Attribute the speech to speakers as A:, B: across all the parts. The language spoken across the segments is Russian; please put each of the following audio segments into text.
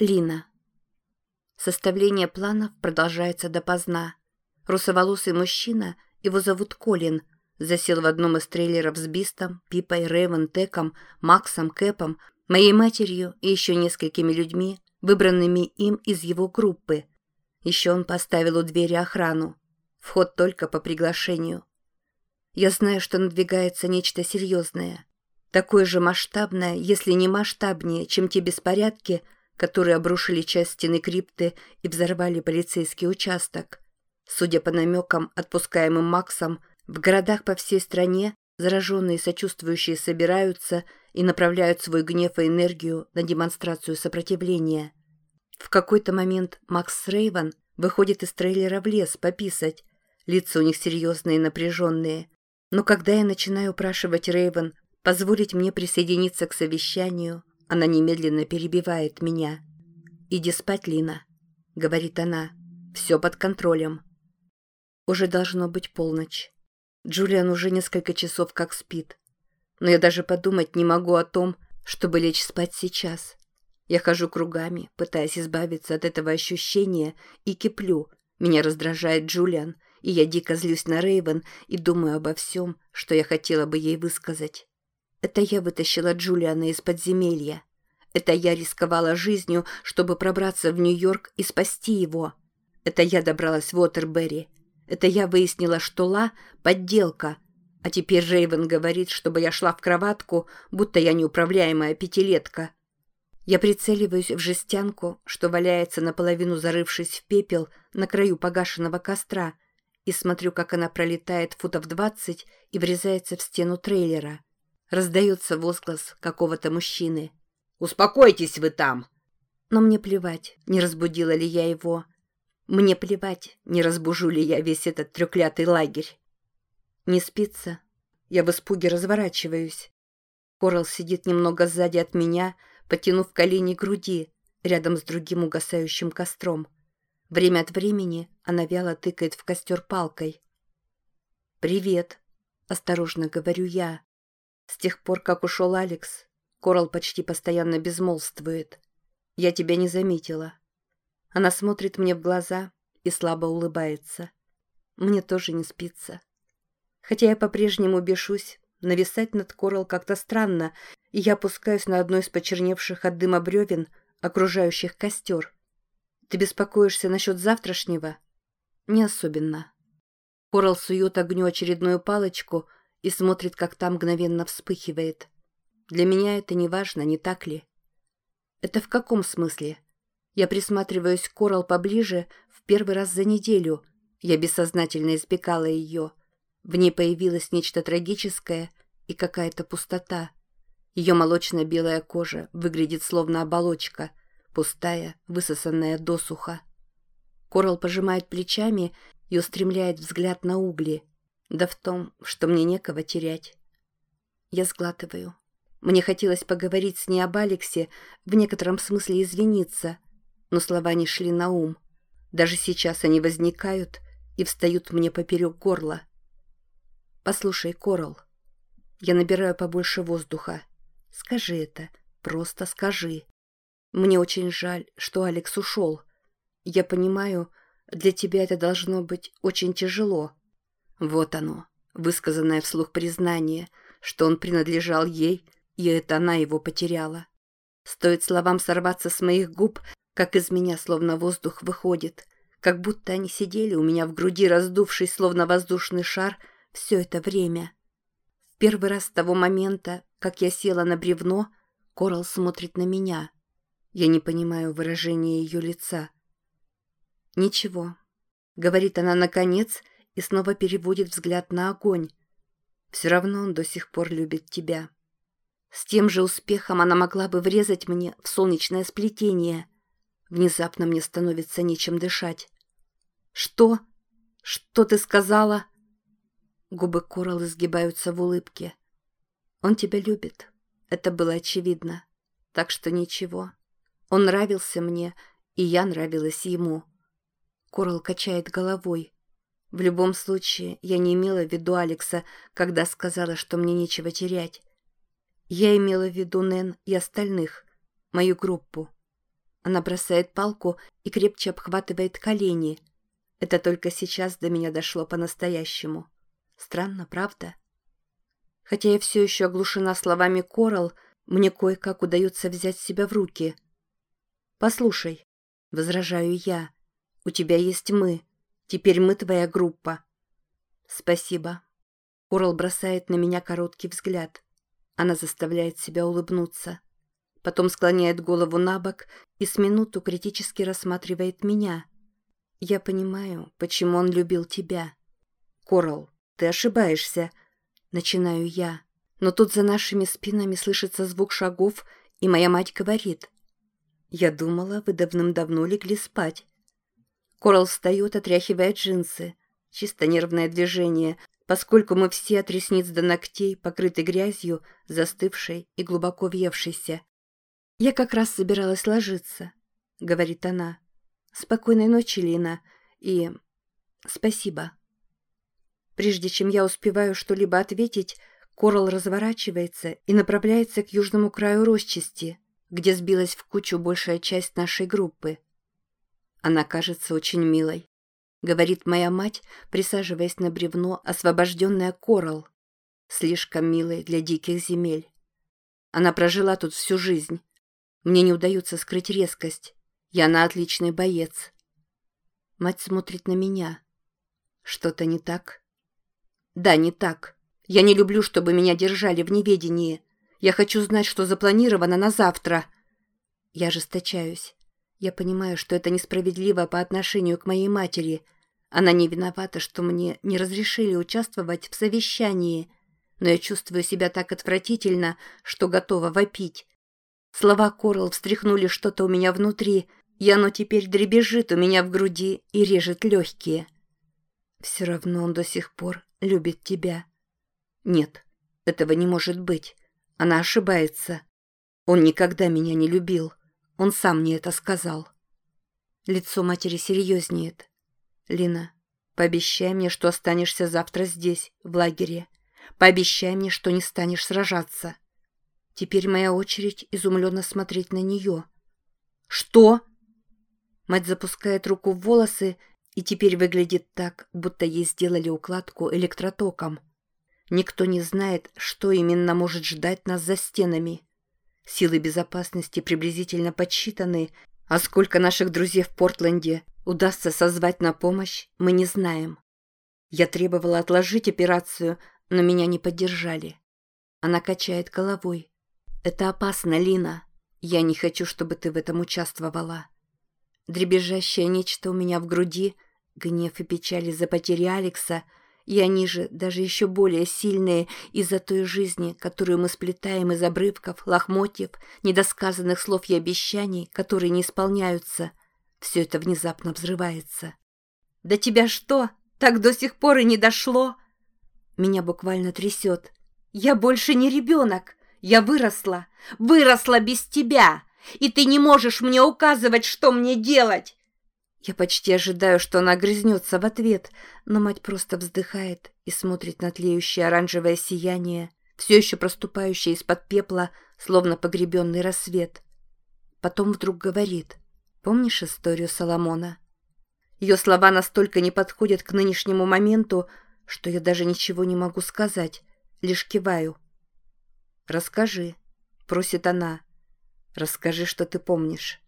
A: Лина. Составление планов продолжается допоздна. Русоволосый мужчина, его зовут Колин, засел в одном из трейлеров с Бистом, Пипой, Рэйвен, Теком, Максом, Кэпом, моей матерью и еще несколькими людьми, выбранными им из его группы. Еще он поставил у двери охрану. Вход только по приглашению. Я знаю, что надвигается нечто серьезное. Такое же масштабное, если не масштабнее, чем те беспорядки, которые обрушили часть стены крипты и взорвали полицейский участок. Судя по намекам, отпускаемым Максом, в городах по всей стране зараженные сочувствующие собираются и направляют свой гнев и энергию на демонстрацию сопротивления. В какой-то момент Макс Рейвен выходит из трейлера в лес пописать. Лица у них серьезные и напряженные. Но когда я начинаю упрашивать Рейвен позволить мне присоединиться к совещанию, она немедленно перебивает меня. «Иди спать, Лина», — говорит она. «Все под контролем». Уже должно быть полночь. Джулиан уже несколько часов как спит. Но я даже подумать не могу о том, чтобы лечь спать сейчас. Я хожу кругами, пытаясь избавиться от этого ощущения, и киплю. Меня раздражает Джулиан, и я дико злюсь на Рейвен и думаю обо всем, что я хотела бы ей высказать. Это я вытащила Джулиана из подземелья. Это я рисковала жизнью, чтобы пробраться в Нью-Йорк и спасти его. Это я добралась в Уотербери. Это я выяснила, что Ла — подделка. А теперь Рейвен говорит, чтобы я шла в кроватку, будто я неуправляемая пятилетка. Я прицеливаюсь в жестянку, что валяется наполовину зарывшись в пепел на краю погашенного костра, и смотрю, как она пролетает футов двадцать и врезается в стену трейлера. Раздается возглас какого-то мужчины. «Успокойтесь вы там!» Но мне плевать, не разбудила ли я его. Мне плевать, не разбужу ли я весь этот трёклятый лагерь. Не спится. Я в испуге разворачиваюсь. Корал сидит немного сзади от меня, потянув колени к груди, рядом с другим угасающим костром. Время от времени она вяло тыкает в костер палкой. «Привет», — осторожно говорю я. С тех пор, как ушел Алекс, Корал почти постоянно безмолвствует. Я тебя не заметила. Она смотрит мне в глаза и слабо улыбается. Мне тоже не спится. Хотя я по-прежнему бешусь, нависать над Корал как-то странно, и я опускаюсь на одно из почерневших от дыма бревен, окружающих костер. Ты беспокоишься насчет завтрашнего? Не особенно. Корал сует огню очередную палочку — и смотрит, как там мгновенно вспыхивает. Для меня это не важно, не так ли? Это в каком смысле? Я присматриваюсь к Корал поближе в первый раз за неделю. Я бессознательно избегала ее. В ней появилось нечто трагическое и какая-то пустота. Ее молочно-белая кожа выглядит словно оболочка, пустая, высосанная досуха. Корал пожимает плечами и устремляет взгляд на угли – да в том, что мне некого терять. Я сглатываю. Мне хотелось поговорить с ней об Алексе, в некотором смысле извиниться, но слова не шли на ум. Даже сейчас они возникают и встают мне поперек горла. «Послушай, Корал, я набираю побольше воздуха. Скажи это, просто скажи. Мне очень жаль, что Алекс ушел. Я понимаю, для тебя это должно быть очень тяжело». Вот оно, высказанное вслух признание, что он принадлежал ей, и это она его потеряла. Стоит словам сорваться с моих губ, как из меня словно воздух выходит, как будто они сидели у меня в груди, раздувшись словно воздушный шар, все это время. В первый раз с того момента, как я села на бревно, Корал смотрит на меня. Я не понимаю выражения ее лица. «Ничего», — говорит она наконец, — и снова переводит взгляд на огонь. Все равно он до сих пор любит тебя. С тем же успехом она могла бы врезать мне в солнечное сплетение. Внезапно мне становится нечем дышать. «Что? Что ты сказала?» Губы Корал изгибаются в улыбке. «Он тебя любит. Это было очевидно. Так что ничего. Он нравился мне, и я нравилась ему». Корал качает головой. В любом случае, я не имела в виду Алекса, когда сказала, что мне нечего терять. Я имела в виду Нэн и остальных, мою группу. Она бросает палку и крепче обхватывает колени. Это только сейчас до меня дошло по-настоящему. Странно, правда? Хотя я все еще оглушена словами Корал, мне кое-как удается взять себя в руки. «Послушай», — возражаю я, — «у тебя есть мы. Теперь мы твоя группа». «Спасибо». Корал бросает на меня короткий взгляд. Она заставляет себя улыбнуться. Потом склоняет голову на бок и с минуту критически рассматривает меня. Я понимаю, почему он любил тебя. Корал, ты ошибаешься. Начинаю я. Но тут за нашими спинами слышится звук шагов, и моя мать говорит. Я думала, вы давным-давно легли спать. Корал встает, отряхивая джинсы. Чисто нервное движение, поскольку мы все от ресниц до ногтей покрыты грязью, застывшей и глубоко въевшейся. «Я как раз собиралась ложиться», — говорит она. «Спокойной ночи, Лина, и... спасибо». Прежде чем я успеваю что-либо ответить, Корал разворачивается и направляется к южному краю Росчасти, где сбилась в кучу большая часть нашей группы. Она кажется очень милой, говорит моя мать, присаживаясь на бревно, освобожденная Корал, слишком милой для диких земель. Она прожила тут всю жизнь, мне не удается скрыть резкость. Я на отличный боец. Мать смотрит на меня. Что-то не так? Да, не так. Я не люблю, чтобы меня держали в неведении. Я хочу знать, что запланировано на завтра. Я ожесточаюсь. Я понимаю, что это несправедливо по отношению к моей матери. Она не виновата, что мне не разрешили участвовать в совещании. Но я чувствую себя так отвратительно, что готова вопить. Слова Корл встряхнули что-то у меня внутри, и оно теперь дребезжит у меня в груди и режет легкие. Все равно он до сих пор любит тебя. Нет, этого не может быть. Она ошибается. Он никогда меня не любил. Он сам мне это сказал. Лицо матери серьезнеет. Лина, пообещай мне, что останешься завтра здесь, в лагере. Пообещай мне, что не станешь сражаться. Теперь моя очередь изумленно смотреть на нее. «Что?» Мать запускает руку в волосы и теперь выглядит так, будто ей сделали укладку электротоком. Никто не знает, что именно может ждать нас за стенами. Силы безопасности приблизительно подсчитаны, а сколько наших друзей в Портленде удастся созвать на помощь, мы не знаем. Я требовала отложить операцию, но меня не поддержали. Она качает головой. «Это опасно, Лина. Я не хочу, чтобы ты в этом участвовала». Дребезжащее нечто у меня в груди, гнев и печаль из-за потери Алекса, и они же даже еще более сильные из-за той жизни, которую мы сплетаем из обрывков, лохмотьев, недосказанных слов и обещаний, которые не исполняются. Все это внезапно взрывается. «До тебя что, так до сих пор и не дошло?» Меня буквально трясет. «Я больше не ребенок!» Я выросла, выросла без тебя, и ты не можешь мне указывать, что мне делать!» Я почти ожидаю, что она грызнется в ответ, но мать просто вздыхает и смотрит на тлеющее оранжевое сияние, все еще проступающее из-под пепла, словно погребенный рассвет. Потом вдруг говорит, «Помнишь историю Соломона?» Ее слова настолько не подходят к нынешнему моменту, что я даже ничего не могу сказать, лишь киваю. «Расскажи», — просит она. «Расскажи, что ты помнишь».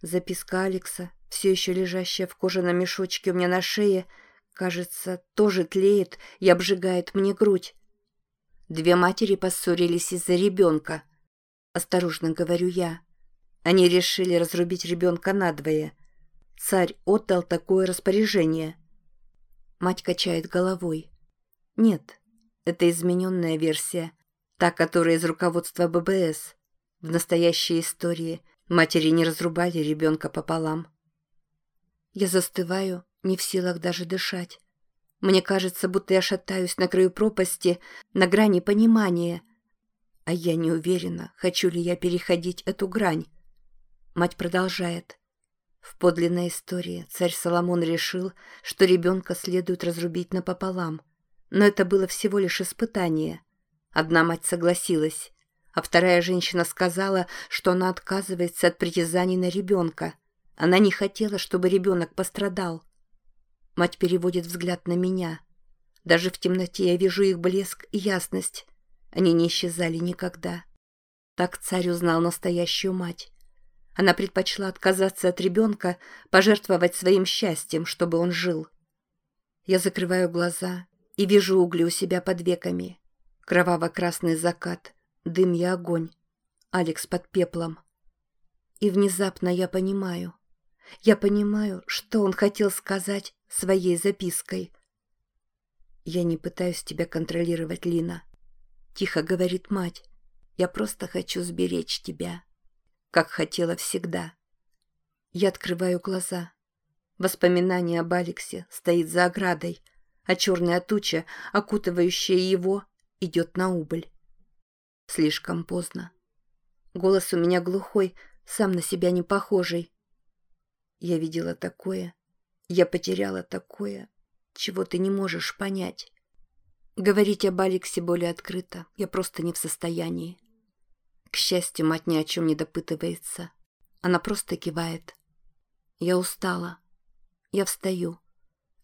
A: Записка Алекса, все еще лежащая в кожаном мешочке у меня на шее, кажется, тоже тлеет и обжигает мне грудь. Две матери поссорились из-за ребенка. Осторожно говорю я. Они решили разрубить ребенка надвое. Царь отдал такое распоряжение. Мать качает головой. Нет, это измененная версия та, которая из руководства ББС. В настоящей истории матери не разрубали ребенка пополам. Я застываю, не в силах даже дышать. Мне кажется, будто я шатаюсь на краю пропасти, на грани понимания. А я не уверена, хочу ли я переходить эту грань. Мать продолжает. В подлинной истории царь Соломон решил, что ребенка следует разрубить напополам. Но это было всего лишь испытание — Одна мать согласилась. а вторая женщина сказала, что она отказывается от притязаний на ребенка. Она не хотела, чтобы ребенок пострадал. Мать переводит взгляд на меня. Даже в темноте я вижу их блеск и ясность. Они не исчезали никогда. Так царь узнал настоящую мать. Она предпочла отказаться от ребенка, пожертвовать своим счастьем, чтобы он жил. Я закрываю глаза и вижу угли у себя под веками. Кроваво-красный закат, дым и огонь. Алекс под пеплом. И внезапно я понимаю. Я понимаю, что он хотел сказать своей запиской. «Я не пытаюсь тебя контролировать, Лина», — тихо говорит мать. «Я просто хочу сберечь тебя, как хотела всегда». Я открываю глаза. Воспоминание об Алексе стоит за оградой, а черная туча, окутывающая его, идет на убыль. Слишком поздно. Голос у меня глухой, сам на себя не похожий. Я видела такое, я потеряла такое, чего ты не можешь понять. Говорить об Алексе более открыто я просто не в состоянии. К счастью, мать ни о чем не допытывается. Она просто кивает. Я устала. Я встаю.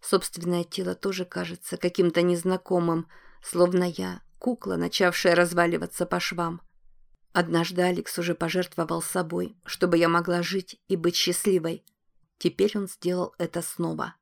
A: Собственное тело тоже кажется каким-то незнакомым, словно я кукла, начавшая разваливаться по швам. Однажды Алекс уже пожертвовал собой, чтобы я могла жить и быть счастливой. Теперь он сделал это снова.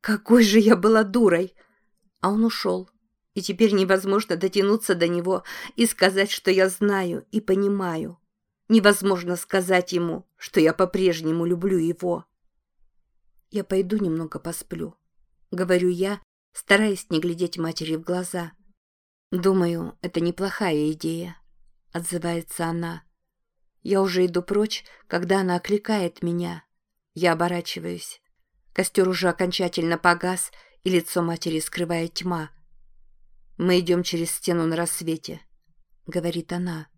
A: Какой же я была дурой! А он ушел. И теперь невозможно дотянуться до него и сказать, что я знаю и понимаю. Невозможно сказать ему, что я по-прежнему люблю его. «Я пойду немного посплю», — говорю я, стараясь не глядеть матери в глаза. «Думаю, это неплохая идея», — отзывается она. Я уже иду прочь, когда она окликает меня. Я оборачиваюсь. Костер уже окончательно погас, и лицо матери скрывает тьма. «Мы идем через стену на рассвете», — говорит она.